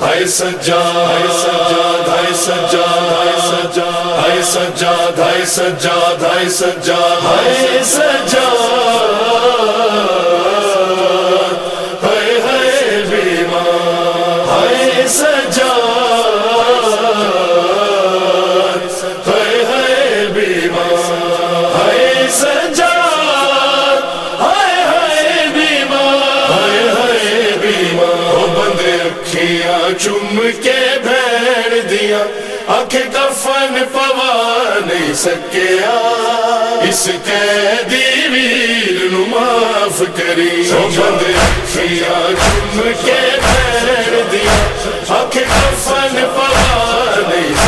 ہائے سجا ہائے سجا دھائے سجا دھائے سجا ہائے سجا دھائے سجا دھائے سجا ہائے سجا چم کے بھیڑ دیا، آنکھیں کفن پوا نہیں سکیا اس قیدی ویر نو معاف کری۔ وہ بندے اکھیاں چم کے بھیڑ دیا، آنکھیں کفن پوا نہیں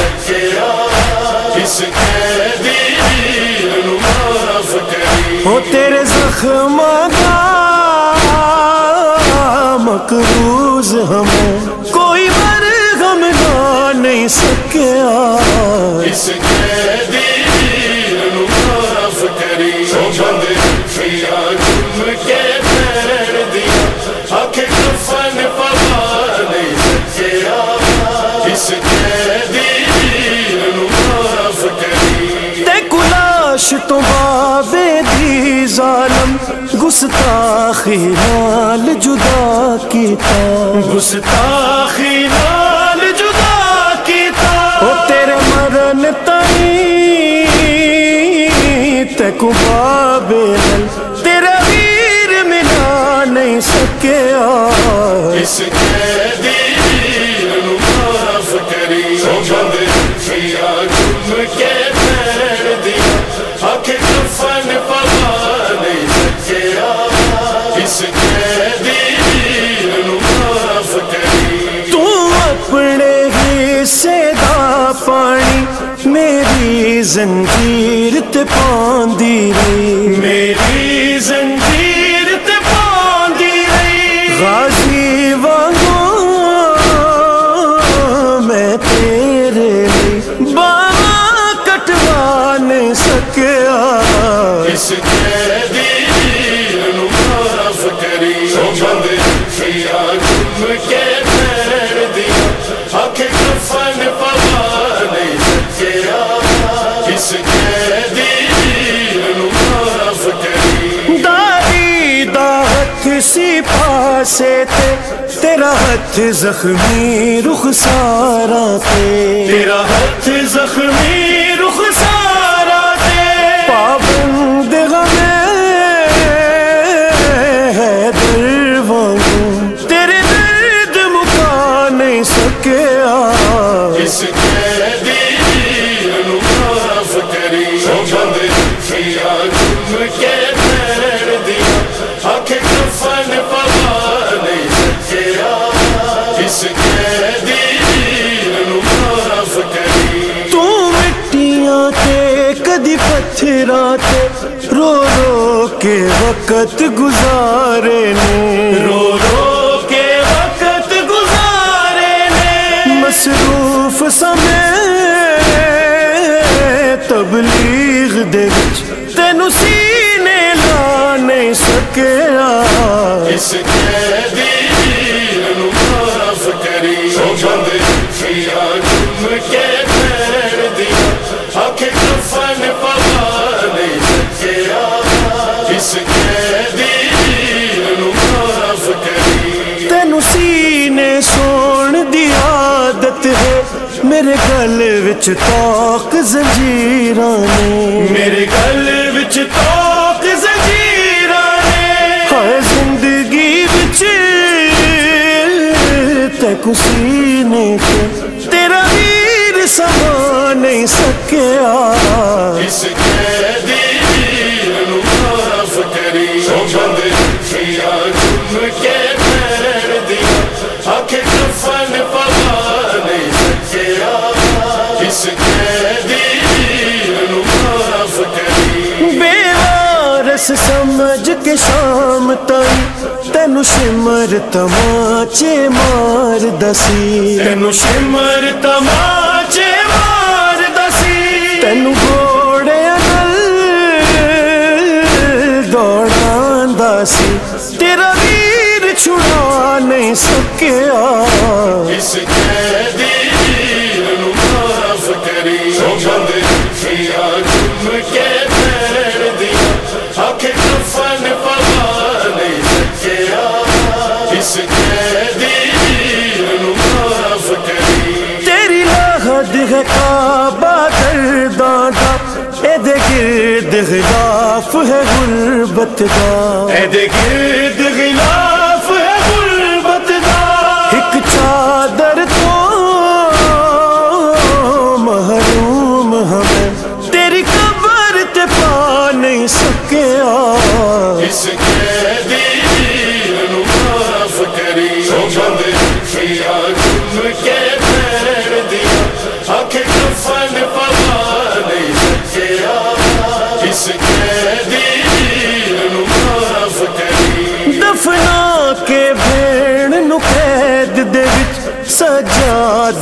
نال جدا کیتا۔ گستاخی نال جدا کیتا۔ او تیرے مرن تائیں تے کو بابے تیرا ویر ملا نہیں سکیا۔ قیدی زنجیر تے پاندی رہی۔ میری زنجیر تے پاندی رہی۔ غازی وانگو میں تیرے باواں کٹوا نہیں سکیا۔ اس قیدی تیرا ہاتھ زخمی رخ سارا تیرا ہاتھ زخمی تے رو رو کے وقت گزارے نے۔ رو رو کے وقت گزارے نے۔ مصروف سمے تبلیغ دے تینو سینے لا نہیں سکیا۔ اس معاف کری۔ میرے گل وچ توق زنجیراں نے میرے گل وچ توق زنجیراں نے ہائے زندگی وچ تے کو سینے تے تیرا ویر سما نہیں سکیا۔ اس قیدی بس سمجھ کے شام تن تین سمر تماچے مار دسی تین سمر تماچے مار دسی تینو گھوڑے دوڑان دسی تیرا ویر چھڑا نہیں سکیا اس کری گرد ہے کعبہ گرداں دا اے دے گرد غلاف ہے غربت دا۔ اے دے گرد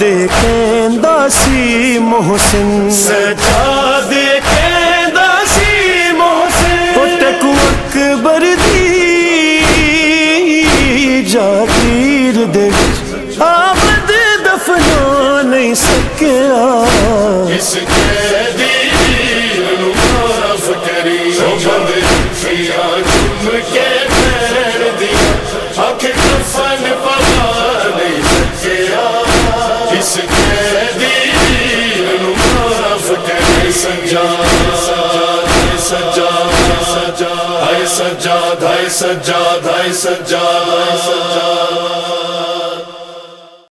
دے داسی محسن۔ سجا دے داسی محسن۔ پٹک اکبر دی جاتا سجا سجا سجا ہے سجا دھائی سجا دھائی سجا سجا